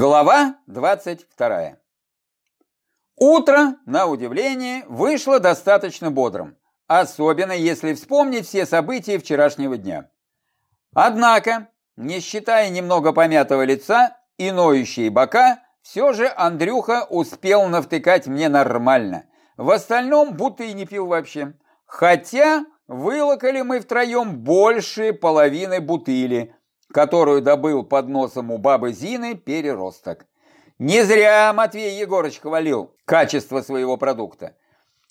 Глава 22. Утро, на удивление, вышло достаточно бодрым, особенно если вспомнить все события вчерашнего дня. Однако, не считая немного помятого лица и ноющие бока, все же Андрюха успел навтыкать мне нормально. В остальном будто и не пил вообще. Хотя вылокали мы втроем больше половины бутыли, которую добыл под носом у бабы Зины переросток. Не зря Матвей Егорыч хвалил качество своего продукта.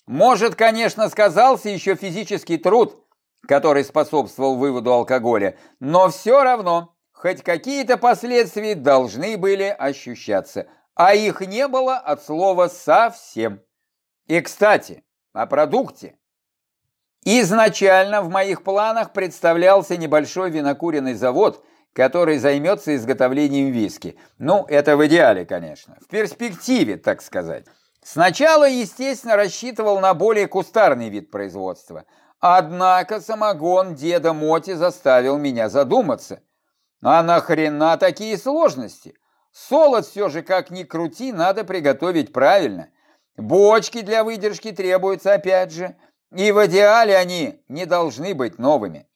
Может, конечно, сказался еще физический труд, который способствовал выводу алкоголя, но все равно хоть какие-то последствия должны были ощущаться, а их не было от слова совсем. И, кстати, о продукте. Изначально в моих планах представлялся небольшой винокуренный завод, который займется изготовлением виски. Ну, это в идеале, конечно. В перспективе, так сказать. Сначала, естественно, рассчитывал на более кустарный вид производства. Однако самогон деда Моти заставил меня задуматься. А нахрена такие сложности? Солод все же, как ни крути, надо приготовить правильно. Бочки для выдержки требуются опять же. И в идеале они не должны быть новыми.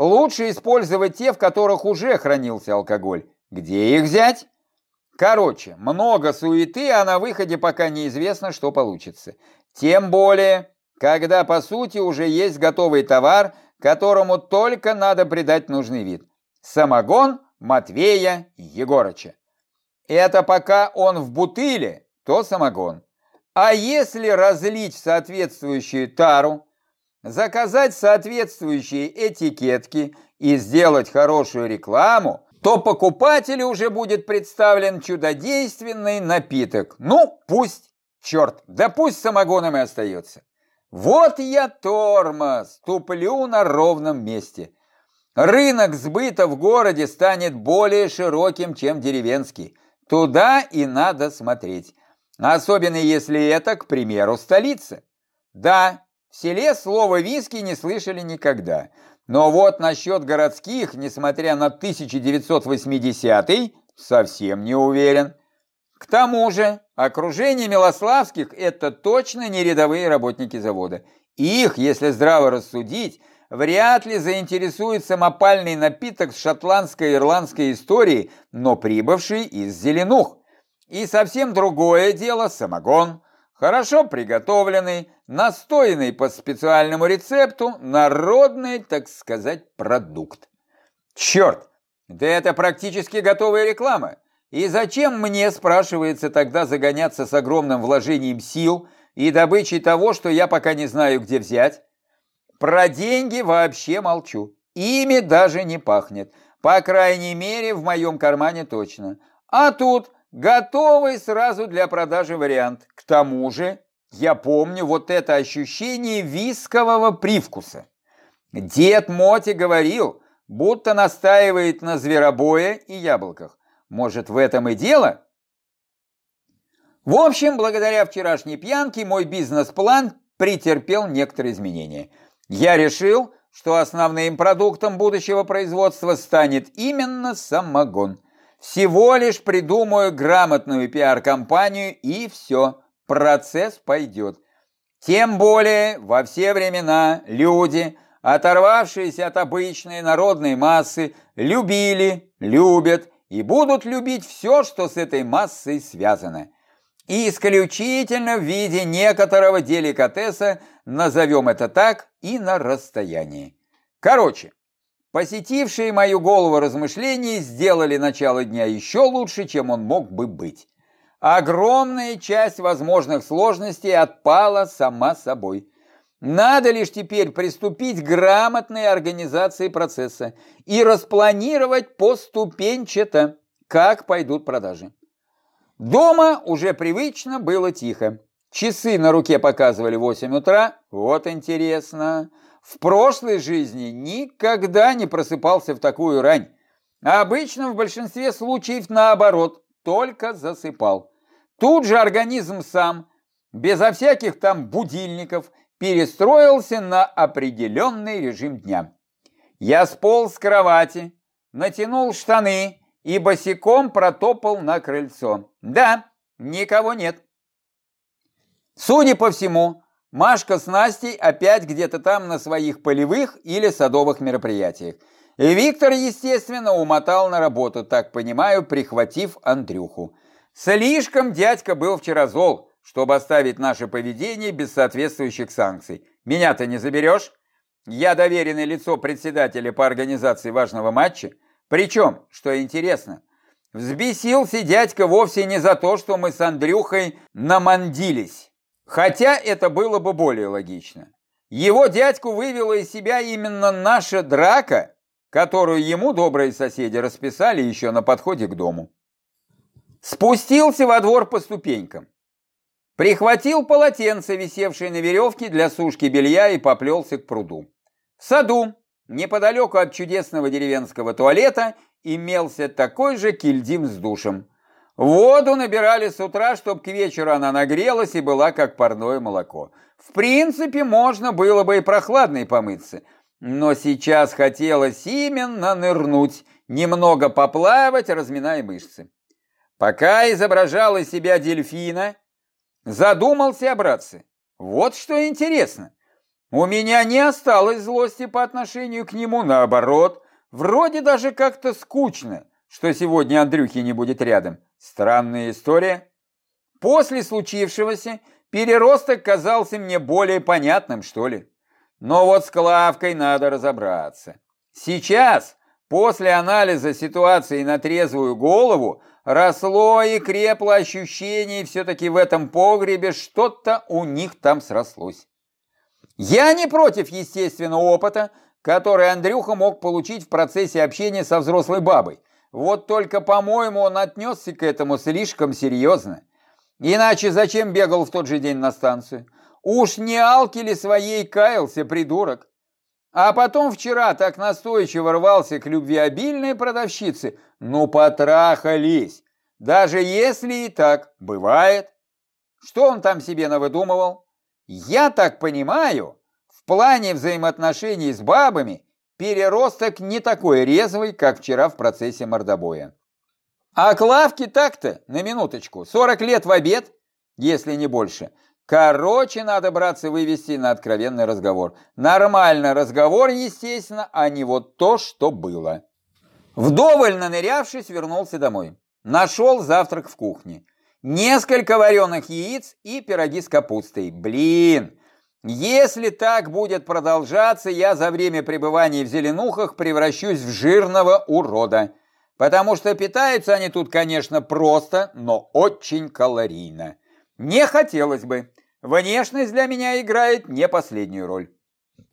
Лучше использовать те, в которых уже хранился алкоголь. Где их взять? Короче, много суеты, а на выходе пока неизвестно, что получится. Тем более, когда по сути уже есть готовый товар, которому только надо придать нужный вид. Самогон Матвея Егорыча. Это пока он в бутыле, то самогон. А если разлить соответствующую тару, заказать соответствующие этикетки и сделать хорошую рекламу, то покупателю уже будет представлен чудодейственный напиток. Ну, пусть, черт, да пусть самогоном и остается. Вот я тормоз, туплю на ровном месте. Рынок сбыта в городе станет более широким, чем деревенский. Туда и надо смотреть. Особенно если это, к примеру, столица. Да, в селе слово «виски» не слышали никогда. Но вот насчет городских, несмотря на 1980 совсем не уверен. К тому же, окружение Милославских – это точно не рядовые работники завода. Их, если здраво рассудить, вряд ли заинтересует самопальный напиток с шотландской и ирландской историей, но прибывший из Зеленух. И совсем другое дело – самогон – Хорошо приготовленный, настоянный по специальному рецепту, народный, так сказать, продукт. Черт, да это практически готовая реклама. И зачем мне, спрашивается, тогда загоняться с огромным вложением сил и добычей того, что я пока не знаю, где взять? Про деньги вообще молчу. Ими даже не пахнет. По крайней мере, в моем кармане точно. А тут Готовый сразу для продажи вариант. К тому же, я помню вот это ощущение вискового привкуса. Дед Моти говорил, будто настаивает на зверобое и яблоках. Может, в этом и дело? В общем, благодаря вчерашней пьянке мой бизнес-план претерпел некоторые изменения. Я решил, что основным продуктом будущего производства станет именно самогон – всего лишь придумаю грамотную пиар-компанию и все, процесс пойдет. Тем более во все времена люди, оторвавшиеся от обычной народной массы, любили, любят и будут любить все, что с этой массой связано. И исключительно в виде некоторого деликатеса, назовем это так, и на расстоянии. Короче, Посетившие мою голову размышления сделали начало дня еще лучше, чем он мог бы быть. Огромная часть возможных сложностей отпала сама собой. Надо лишь теперь приступить к грамотной организации процесса и распланировать поступенчато, как пойдут продажи. Дома уже привычно было тихо. Часы на руке показывали 8 утра. Вот интересно. В прошлой жизни никогда не просыпался в такую рань. А обычно в большинстве случаев наоборот, только засыпал. Тут же организм сам, безо всяких там будильников, перестроился на определенный режим дня. Я сполз с кровати, натянул штаны и босиком протопал на крыльцо. Да, никого нет. Судя по всему, Машка с Настей опять где-то там на своих полевых или садовых мероприятиях. И Виктор, естественно, умотал на работу, так понимаю, прихватив Андрюху. Слишком дядька был вчера зол, чтобы оставить наше поведение без соответствующих санкций. Меня-то не заберешь? Я доверенное лицо председателя по организации важного матча. Причем, что интересно, взбесился дядька вовсе не за то, что мы с Андрюхой намандились. Хотя это было бы более логично. Его дядьку вывела из себя именно наша драка, которую ему добрые соседи расписали еще на подходе к дому. Спустился во двор по ступенькам. Прихватил полотенце, висевшее на веревке для сушки белья, и поплелся к пруду. В саду, неподалеку от чудесного деревенского туалета, имелся такой же кильдим с душем. Воду набирали с утра, чтобы к вечеру она нагрелась и была как парное молоко. В принципе, можно было бы и прохладной помыться, но сейчас хотелось именно нырнуть, немного поплавать, разминая мышцы. Пока изображал из себя дельфина, Задумался, братцы. Вот что интересно. У меня не осталось злости по отношению к нему, наоборот. Вроде даже как-то скучно, что сегодня Андрюхи не будет рядом. Странная история. После случившегося переросток казался мне более понятным, что ли. Но вот с Клавкой надо разобраться. Сейчас, после анализа ситуации на трезвую голову, росло и крепло ощущение, все-таки в этом погребе что-то у них там срослось. Я не против естественного опыта, который Андрюха мог получить в процессе общения со взрослой бабой. Вот только, по-моему, он отнесся к этому слишком серьезно. Иначе зачем бегал в тот же день на станцию? Уж не алки ли своей каялся, придурок? А потом вчера так настойчиво рвался к любвеобильной продавщице. Ну, потрахались. Даже если и так бывает. Что он там себе навыдумывал? Я так понимаю, в плане взаимоотношений с бабами переросток не такой резвый, как вчера в процессе мордобоя. А Клавке так-то, на минуточку, 40 лет в обед, если не больше – Короче, надо, братцы, вывести на откровенный разговор. Нормальный разговор, естественно, а не вот то, что было. Вдоволь нанырявшись, вернулся домой. Нашел завтрак в кухне. Несколько вареных яиц и пироги с капустой. Блин, если так будет продолжаться, я за время пребывания в Зеленухах превращусь в жирного урода. Потому что питаются они тут, конечно, просто, но очень калорийно. Не хотелось бы. Внешность для меня играет не последнюю роль.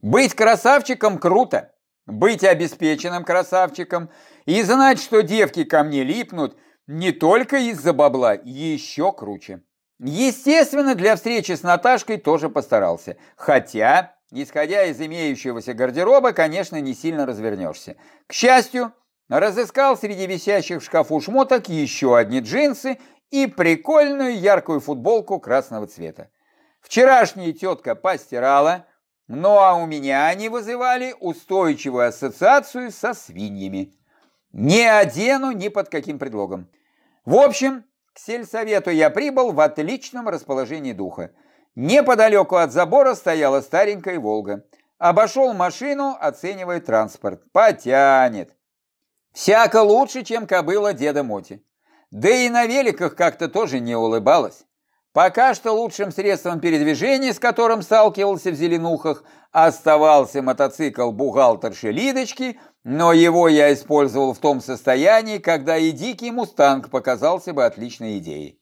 Быть красавчиком круто. Быть обеспеченным красавчиком и знать, что девки ко мне липнут не только из-за бабла, еще круче. Естественно, для встречи с Наташкой тоже постарался. Хотя, исходя из имеющегося гардероба, конечно, не сильно развернешься. К счастью, разыскал среди висящих в шкафу шмоток еще одни джинсы и прикольную яркую футболку красного цвета. Вчерашняя тетка постирала, ну а у меня они вызывали устойчивую ассоциацию со свиньями. Не одену ни под каким предлогом. В общем, к сельсовету я прибыл в отличном расположении духа. Неподалеку от забора стояла старенькая «Волга». Обошел машину, оценивая транспорт. Потянет. Всяко лучше, чем кобыла деда Моти. Да и на великах как-то тоже не улыбалась. Пока что лучшим средством передвижения, с которым сталкивался в Зеленухах, оставался мотоцикл бухгалтерши Лидочки, но его я использовал в том состоянии, когда и дикий мустанг показался бы отличной идеей.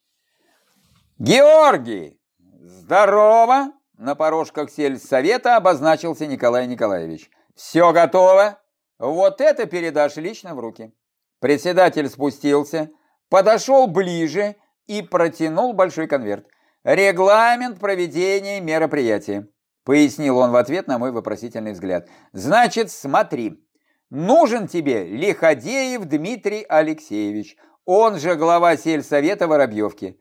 «Георгий! Здорово!» На порожках сельсовета обозначился Николай Николаевич. «Все готово? Вот это передашь лично в руки». Председатель спустился, подошел ближе и протянул большой конверт. «Регламент проведения мероприятия», — пояснил он в ответ на мой вопросительный взгляд. «Значит, смотри, нужен тебе Лиходеев Дмитрий Алексеевич, он же глава сельсовета Воробьевки».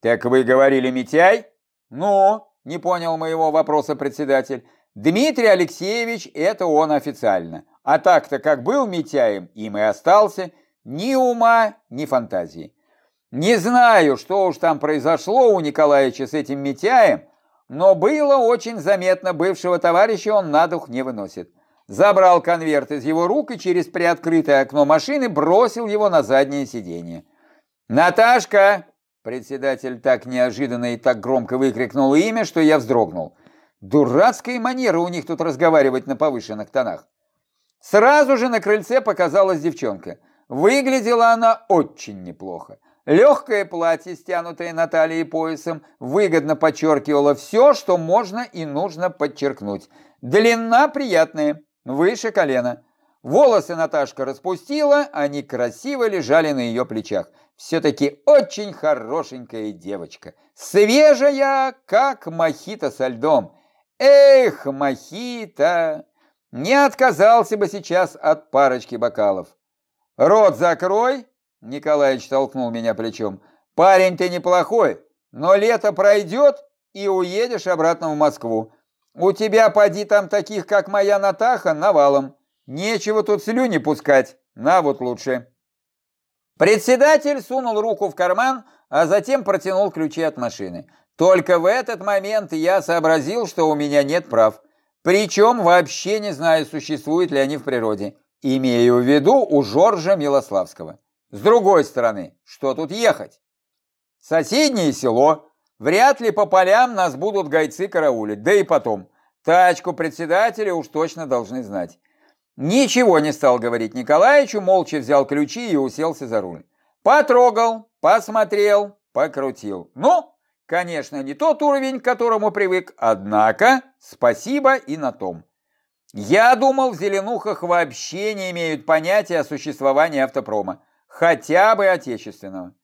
«Так вы говорили Митяй?» «Ну?» — не понял моего вопроса председатель. «Дмитрий Алексеевич — это он официально. А так-то как был Митяем, им и остался. ни ума, ни фантазии. Не знаю, что уж там произошло у Николаевича с этим Митяем, но было очень заметно, бывшего товарища он на дух не выносит. Забрал конверт из его рук и через приоткрытое окно машины бросил его на заднее сиденье. «Наташка!» Председатель так неожиданно и так громко выкрикнул имя, что я вздрогнул. Дурацкая манера у них тут разговаривать на повышенных тонах. Сразу же на крыльце показалась девчонка. Выглядела она очень неплохо. Легкое платье, стянутое на талии поясом, выгодно подчеркивало все, что можно и нужно подчеркнуть. Длина приятная, выше колена. Волосы Наташка распустила, они красиво лежали на ее плечах. Все-таки очень хорошенькая девочка. Свежая, как мохито со льдом. Эх, мохито! Не отказался бы сейчас от парочки бокалов. «Рот закрой!» — Николаевич толкнул меня плечом. «Парень ты неплохой, но лето пройдет, и уедешь обратно в Москву. У тебя, поди там таких, как моя Натаха, навалом. Нечего тут слюни пускать, на вот лучше». Председатель сунул руку в карман, а затем протянул ключи от машины. Только в этот момент я сообразил, что у меня нет прав. Причем вообще не знаю, существуют ли они в природе. Имею в виду у Жоржа Милославского. С другой стороны, что тут ехать? Соседнее село. Вряд ли по полям нас будут гайцы караулить. Да и потом, тачку председателя уж точно должны знать. Ничего не стал говорить Николаевичу, молча взял ключи и уселся за руль. Потрогал, посмотрел, покрутил. Ну, конечно, не тот уровень, к которому привык, однако спасибо и на том. Я думал, в Зеленухах вообще не имеют понятия о существовании автопрома, хотя бы отечественного.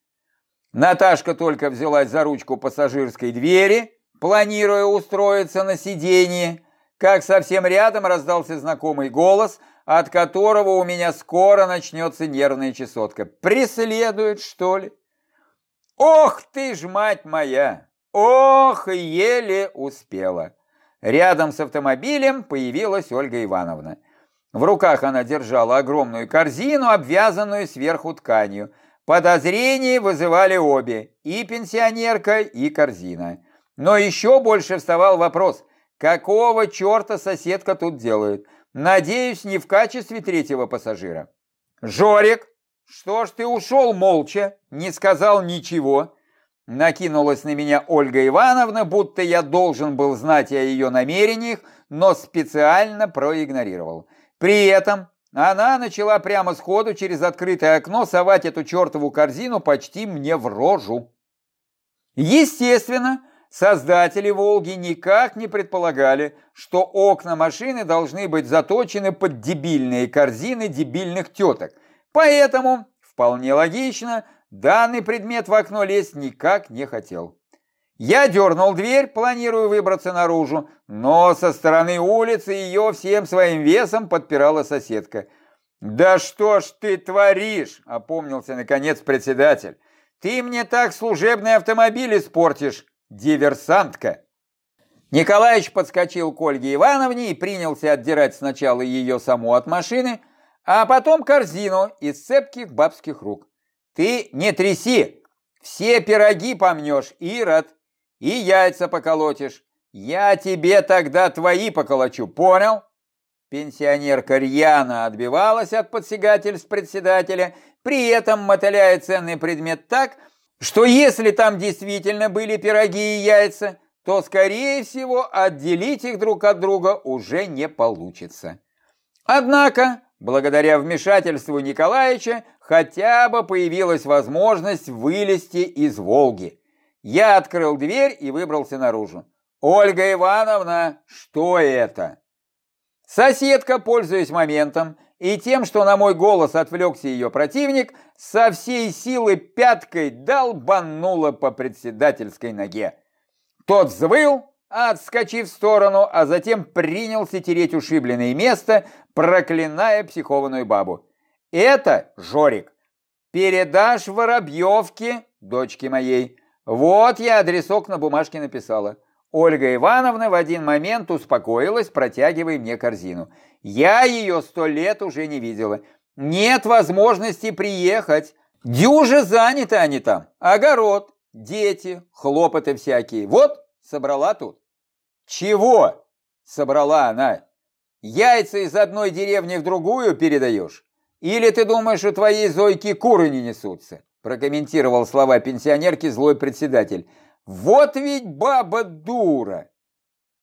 Наташка только взялась за ручку пассажирской двери, планируя устроиться на сиденье, как совсем рядом раздался знакомый голос, от которого у меня скоро начнется нервная чесотка. Преследует, что ли? Ох ты ж, мать моя! Ох, еле успела. Рядом с автомобилем появилась Ольга Ивановна. В руках она держала огромную корзину, обвязанную сверху тканью. Подозрения вызывали обе, и пенсионерка, и корзина. Но еще больше вставал вопрос – Какого черта соседка тут делает? Надеюсь, не в качестве третьего пассажира. Жорик, что ж ты ушел молча, не сказал ничего? Накинулась на меня Ольга Ивановна, будто я должен был знать о ее намерениях, но специально проигнорировал. При этом она начала прямо сходу через открытое окно совать эту чертову корзину почти мне в рожу. Естественно, Создатели «Волги» никак не предполагали, что окна машины должны быть заточены под дебильные корзины дебильных теток. Поэтому, вполне логично, данный предмет в окно лезть никак не хотел. Я дернул дверь, планируя выбраться наружу, но со стороны улицы ее всем своим весом подпирала соседка. «Да что ж ты творишь?» – опомнился наконец председатель. «Ты мне так служебный автомобиль испортишь!» диверсантка. Николаевич подскочил к Ольге Ивановне и принялся отдирать сначала ее саму от машины, а потом корзину из цепких бабских рук. «Ты не тряси! Все пироги помнешь, Ирод, и яйца поколотишь. Я тебе тогда твои поколочу, понял?» Пенсионерка рьяно отбивалась от подсягательств председателя, при этом мотыляя ценный предмет так, что если там действительно были пироги и яйца, то, скорее всего, отделить их друг от друга уже не получится. Однако, благодаря вмешательству Николаевича, хотя бы появилась возможность вылезти из Волги. Я открыл дверь и выбрался наружу. «Ольга Ивановна, что это?» Соседка, пользуясь моментом, и тем, что на мой голос отвлекся ее противник, со всей силы пяткой долбанула по председательской ноге. Тот взвыл, отскочив в сторону, а затем принялся тереть ушибленное место, проклиная психованную бабу. «Это, Жорик, передашь Воробьевке, дочке моей. Вот я адресок на бумажке написала. Ольга Ивановна в один момент успокоилась, протягивая мне корзину. Я ее сто лет уже не видела. Нет возможности приехать. Дюже заняты они там. Огород, дети, хлопоты всякие. Вот, собрала тут. Чего? Собрала она. Яйца из одной деревни в другую передаешь? Или ты думаешь, у твоей Зойки куры не несутся? Прокомментировал слова пенсионерки злой председатель. Вот ведь баба дура!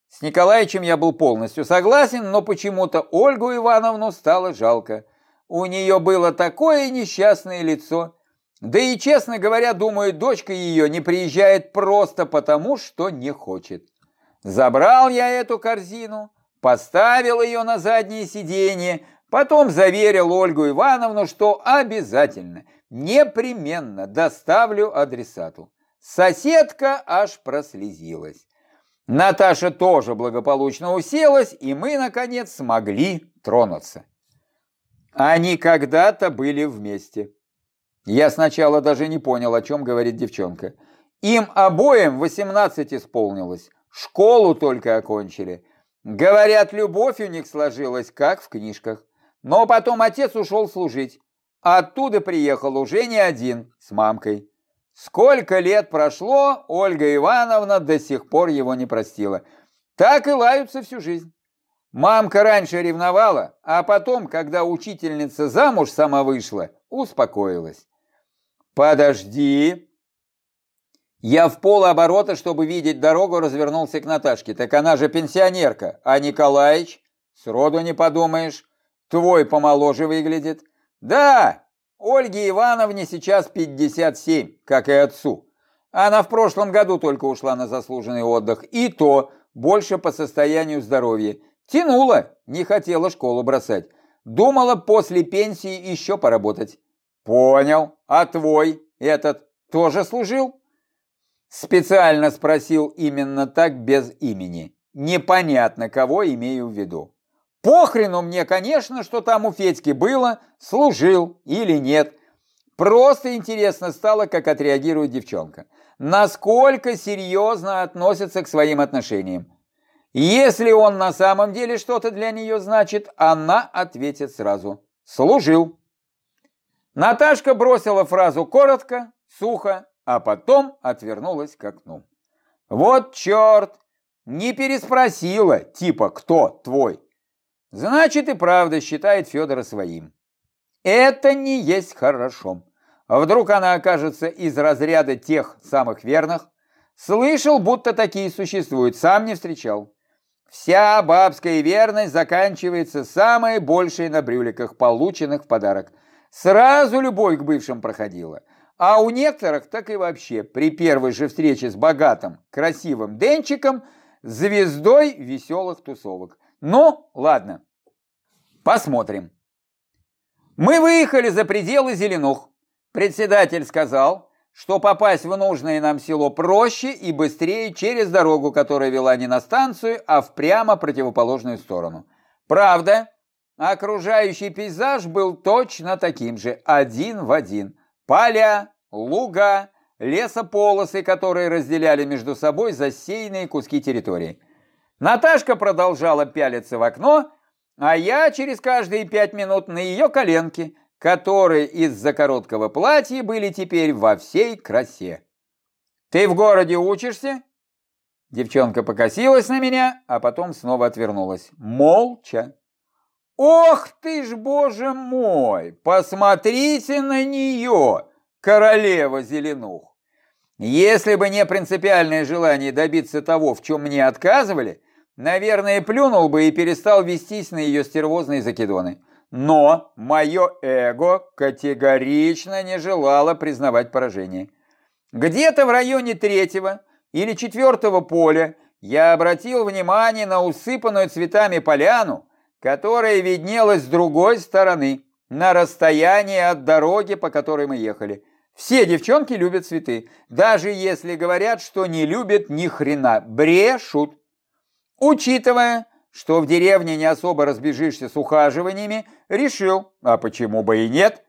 С Николаевичем я был полностью согласен, но почему-то Ольгу Ивановну стало жалко. У нее было такое несчастное лицо. Да и, честно говоря, думаю, дочка ее не приезжает просто потому, что не хочет. Забрал я эту корзину, поставил ее на заднее сиденье, потом заверил Ольгу Ивановну, что обязательно, непременно доставлю адресату. Соседка аж прослезилась. Наташа тоже благополучно уселась, и мы, наконец, смогли тронуться. Они когда-то были вместе. Я сначала даже не понял, о чем говорит девчонка. Им обоим 18 исполнилось, школу только окончили. Говорят, любовь у них сложилась, как в книжках. Но потом отец ушел служить. Оттуда приехал уже не один, с мамкой. Сколько лет прошло, Ольга Ивановна до сих пор его не простила. Так и лаются всю жизнь. Мамка раньше ревновала, а потом, когда учительница замуж сама вышла, успокоилась. «Подожди!» Я в полоборота, чтобы видеть дорогу, развернулся к Наташке. Так она же пенсионерка, а Николаич? Сроду не подумаешь. Твой помоложе выглядит. Да, Ольге Ивановне сейчас 57, как и отцу. Она в прошлом году только ушла на заслуженный отдых. И то больше по состоянию здоровья. Тянула, не хотела школу бросать. Думала после пенсии еще поработать. Понял. А твой, этот, тоже служил? Специально спросил именно так, без имени. Непонятно, кого имею в виду. Похрену мне, конечно, что там у Федьки было, служил или нет. Просто интересно стало, как отреагирует девчонка. Насколько серьезно относится к своим отношениям. Если он на самом деле что-то для нее значит, она ответит сразу. Служил. Наташка бросила фразу коротко, сухо, а потом отвернулась к окну. Вот черт! Не переспросила, типа, кто твой? Значит, и правда считает Федора своим. Это не есть хорошо. Вдруг она окажется из разряда тех самых верных? Слышал, будто такие существуют, сам не встречал. Вся бабская верность заканчивается самой большей на брюликах, полученных в подарок. Сразу любовь к бывшим проходила. А у некоторых так и вообще при первой же встрече с богатым, красивым денчиком звездой веселых тусовок. Ну, ладно, посмотрим. Мы выехали за пределы Зеленух. Председатель сказал, что попасть в нужное нам село проще и быстрее через дорогу, которая вела не на станцию, а в прямо противоположную сторону. Правда, окружающий пейзаж был точно таким же, один в один – Поля, луга, лесополосы, которые разделяли между собой засеянные куски территории. Наташка продолжала пялиться в окно, а я через каждые пять минут на ее коленки, которые из-за короткого платья были теперь во всей красе. «Ты в городе учишься?» Девчонка покосилась на меня, а потом снова отвернулась. Молча. Ох ты ж, боже мой, посмотрите на нее, королева зеленух. Если бы не принципиальное желание добиться того, в чем мне отказывали, наверное, плюнул бы и перестал вестись на ее стервозные закидоны. Но мое эго категорично не желало признавать поражение. Где-то в районе третьего или четвертого поля я обратил внимание на усыпанную цветами поляну, которая виднелась с другой стороны, на расстоянии от дороги, по которой мы ехали. Все девчонки любят цветы, даже если говорят, что не любят ни хрена, брешут. Учитывая, что в деревне не особо разбежишься с ухаживаниями, решил, а почему бы и нет,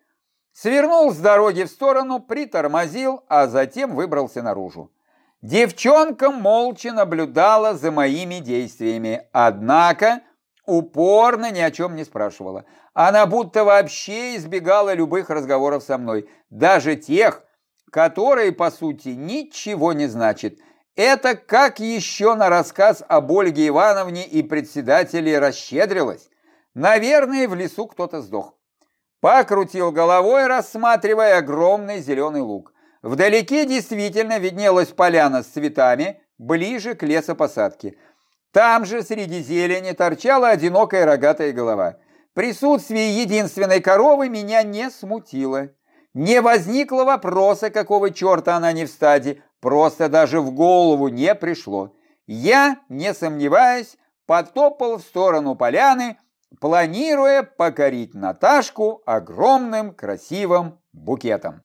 свернул с дороги в сторону, притормозил, а затем выбрался наружу. Девчонка молча наблюдала за моими действиями, однако упорно ни о чем не спрашивала. Она будто вообще избегала любых разговоров со мной, даже тех, которые, по сути, ничего не значат. Это как еще на рассказ об Ольге Ивановне и председателе расщедрилась. Наверное, в лесу кто-то сдох. Покрутил головой, рассматривая огромный зеленый луг. Вдалеке действительно виднелась поляна с цветами, ближе к лесопосадке. Там же среди зелени торчала одинокая рогатая голова. Присутствие единственной коровы меня не смутило. Не возникло вопроса, какого черта она не в стаде, просто даже в голову не пришло. Я, не сомневаясь, потопал в сторону поляны, планируя покорить Наташку огромным красивым букетом.